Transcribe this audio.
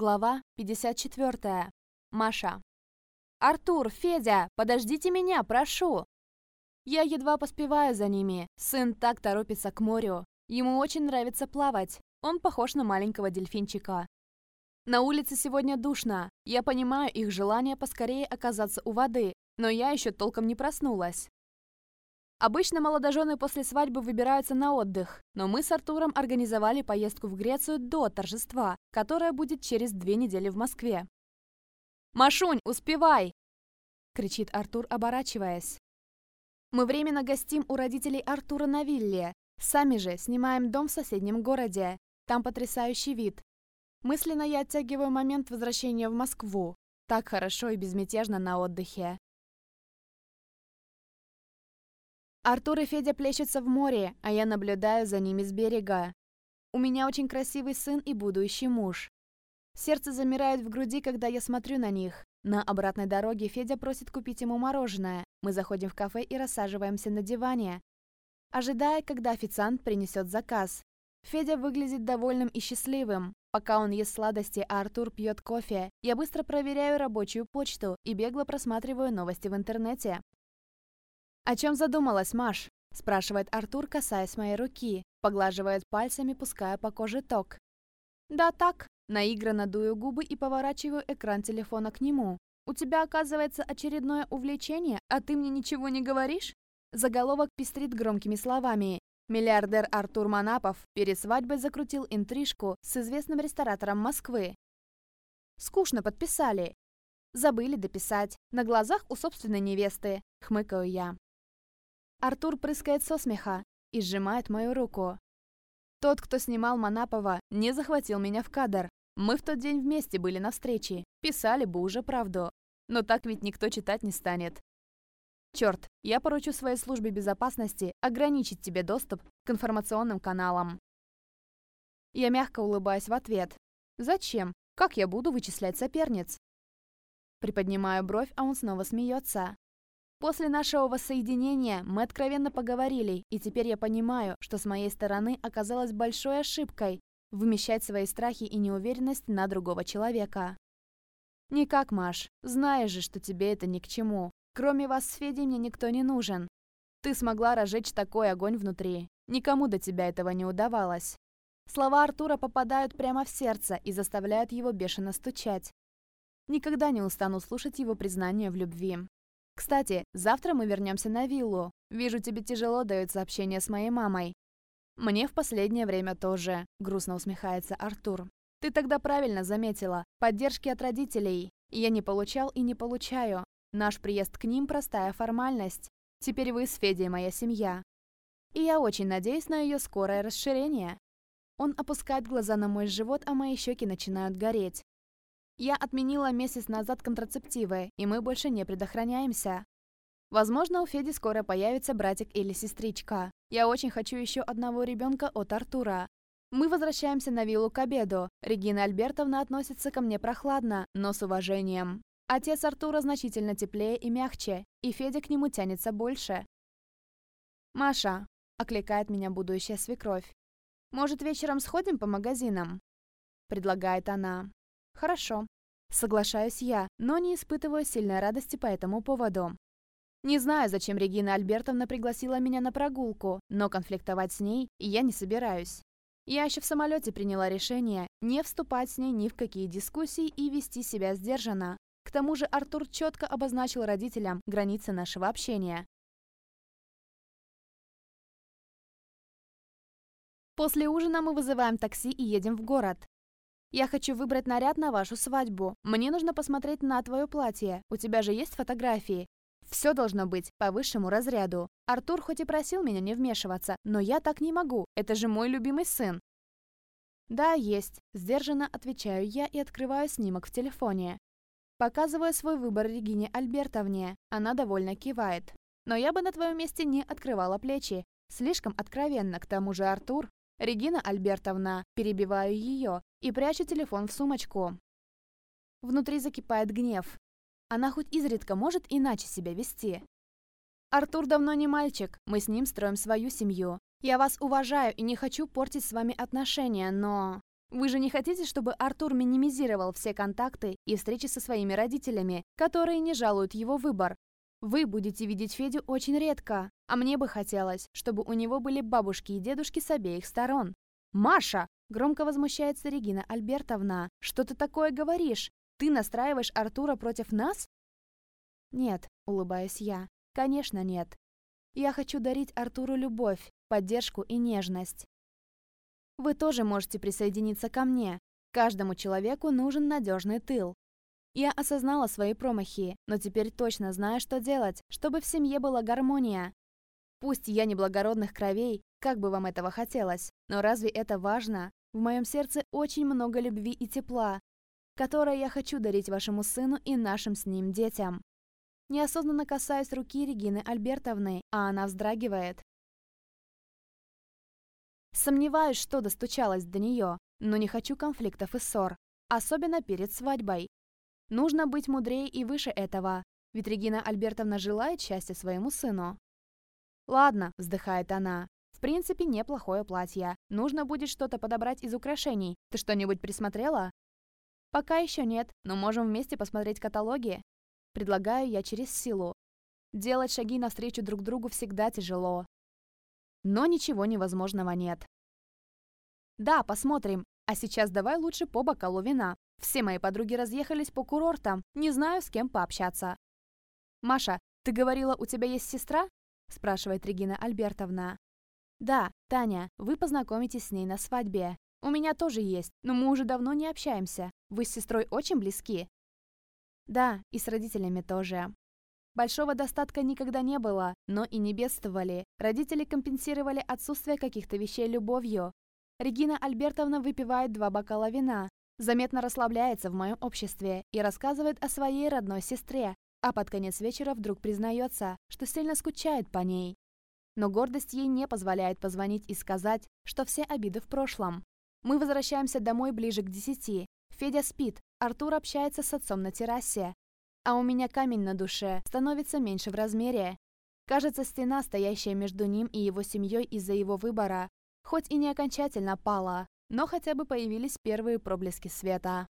Глава 54. Маша. «Артур, Федя, подождите меня, прошу!» Я едва поспеваю за ними. Сын так торопится к морю. Ему очень нравится плавать. Он похож на маленького дельфинчика. На улице сегодня душно. Я понимаю их желание поскорее оказаться у воды, но я еще толком не проснулась. Обычно молодожены после свадьбы выбираются на отдых, но мы с Артуром организовали поездку в Грецию до торжества, которое будет через две недели в Москве. «Машунь, успевай!» — кричит Артур, оборачиваясь. Мы временно гостим у родителей Артура на вилле. Сами же снимаем дом в соседнем городе. Там потрясающий вид. Мысленно я оттягиваю момент возвращения в Москву. Так хорошо и безмятежно на отдыхе. Артур и Федя плещутся в море, а я наблюдаю за ними с берега. У меня очень красивый сын и будущий муж. Сердце замирает в груди, когда я смотрю на них. На обратной дороге Федя просит купить ему мороженое. Мы заходим в кафе и рассаживаемся на диване, ожидая, когда официант принесет заказ. Федя выглядит довольным и счастливым. Пока он ест сладости, а Артур пьет кофе, я быстро проверяю рабочую почту и бегло просматриваю новости в интернете. «О чем задумалась, Маш?» – спрашивает Артур, касаясь моей руки, поглаживает пальцами, пуская по коже ток. «Да так», – наигранно дую губы и поворачиваю экран телефона к нему. «У тебя, оказывается, очередное увлечение, а ты мне ничего не говоришь?» Заголовок пестрит громкими словами. Миллиардер Артур Манапов перед свадьбой закрутил интрижку с известным ресторатором Москвы. Скучно подписали. Забыли дописать. На глазах у собственной невесты. Хмыкаю я. Артур прыскает со смеха и сжимает мою руку. Тот, кто снимал Манапова, не захватил меня в кадр. Мы в тот день вместе были на встрече. Писали бы уже правду. Но так ведь никто читать не станет. Черт, я поручу своей службе безопасности ограничить тебе доступ к информационным каналам. Я мягко улыбаюсь в ответ. Зачем? Как я буду вычислять соперниц? Приподнимаю бровь, а он снова смеется. После нашего воссоединения мы откровенно поговорили, и теперь я понимаю, что с моей стороны оказалось большой ошибкой вымещать свои страхи и неуверенность на другого человека. Никак, Маш. Знаешь же, что тебе это ни к чему. Кроме вас с Федей мне никто не нужен. Ты смогла разжечь такой огонь внутри. Никому до тебя этого не удавалось. Слова Артура попадают прямо в сердце и заставляют его бешено стучать. Никогда не устану слушать его признание в любви. Кстати, завтра мы вернемся на виллу. Вижу, тебе тяжело дается общение с моей мамой. Мне в последнее время тоже, грустно усмехается Артур. Ты тогда правильно заметила. Поддержки от родителей. Я не получал и не получаю. Наш приезд к ним простая формальность. Теперь вы с Федей моя семья. И я очень надеюсь на ее скорое расширение. Он опускает глаза на мой живот, а мои щеки начинают гореть. Я отменила месяц назад контрацептивы, и мы больше не предохраняемся. Возможно, у Феди скоро появится братик или сестричка. Я очень хочу еще одного ребенка от Артура. Мы возвращаемся на виллу к обеду. Регина Альбертовна относится ко мне прохладно, но с уважением. Отец Артура значительно теплее и мягче, и Федя к нему тянется больше. «Маша», — окликает меня будущая свекровь, «может, вечером сходим по магазинам?» — предлагает она. Хорошо. Соглашаюсь я, но не испытываю сильной радости по этому поводу. Не знаю, зачем Регина Альбертовна пригласила меня на прогулку, но конфликтовать с ней я не собираюсь. Я еще в самолете приняла решение не вступать с ней ни в какие дискуссии и вести себя сдержанно. К тому же Артур четко обозначил родителям границы нашего общения. После ужина мы вызываем такси и едем в город. Я хочу выбрать наряд на вашу свадьбу. Мне нужно посмотреть на твое платье. У тебя же есть фотографии. Все должно быть по высшему разряду. Артур хоть и просил меня не вмешиваться, но я так не могу. Это же мой любимый сын. Да, есть. Сдержанно отвечаю я и открываю снимок в телефоне. Показываю свой выбор Регине Альбертовне. Она довольно кивает. Но я бы на твоем месте не открывала плечи. Слишком откровенно, к тому же Артур. Регина Альбертовна, перебиваю ее и прячу телефон в сумочку. Внутри закипает гнев. Она хоть изредка может иначе себя вести. Артур давно не мальчик, мы с ним строим свою семью. Я вас уважаю и не хочу портить с вами отношения, но... Вы же не хотите, чтобы Артур минимизировал все контакты и встречи со своими родителями, которые не жалуют его выбор? Вы будете видеть Федю очень редко, а мне бы хотелось, чтобы у него были бабушки и дедушки с обеих сторон. «Маша!» – громко возмущается Регина Альбертовна. «Что ты такое говоришь? Ты настраиваешь Артура против нас?» «Нет», – улыбаюсь я. «Конечно нет. Я хочу дарить Артуру любовь, поддержку и нежность. Вы тоже можете присоединиться ко мне. Каждому человеку нужен надежный тыл. Я осознала свои промахи, но теперь точно знаю, что делать, чтобы в семье была гармония. Пусть я не благородных кровей, как бы вам этого хотелось, но разве это важно? В моем сердце очень много любви и тепла, которое я хочу дарить вашему сыну и нашим с ним детям. Неосознанно касаюсь руки Регины Альбертовны, а она вздрагивает. Сомневаюсь, что достучалась до нее, но не хочу конфликтов и ссор, особенно перед свадьбой. Нужно быть мудрее и выше этого, ведь Регина Альбертовна желает счастья своему сыну. «Ладно», — вздыхает она, — «в принципе, неплохое платье. Нужно будет что-то подобрать из украшений. Ты что-нибудь присмотрела?» «Пока еще нет, но можем вместе посмотреть каталоги. Предлагаю я через силу. Делать шаги навстречу друг другу всегда тяжело. Но ничего невозможного нет. Да, посмотрим. А сейчас давай лучше по бокалу вина. Все мои подруги разъехались по курортам. Не знаю, с кем пообщаться. Маша, ты говорила, у тебя есть сестра? Спрашивает Регина Альбертовна. Да, Таня, вы познакомитесь с ней на свадьбе. У меня тоже есть, но мы уже давно не общаемся. Вы с сестрой очень близки. Да, и с родителями тоже. Большого достатка никогда не было, но и не бедствовали. Родители компенсировали отсутствие каких-то вещей любовью. Регина Альбертовна выпивает два бокала вина, заметно расслабляется в моем обществе и рассказывает о своей родной сестре, а под конец вечера вдруг признается, что сильно скучает по ней. Но гордость ей не позволяет позвонить и сказать, что все обиды в прошлом. Мы возвращаемся домой ближе к десяти. Федя спит, Артур общается с отцом на террасе. А у меня камень на душе становится меньше в размере. Кажется, стена, стоящая между ним и его семьей из-за его выбора, хоть и не окончательно пала, но хотя бы появились первые проблески света.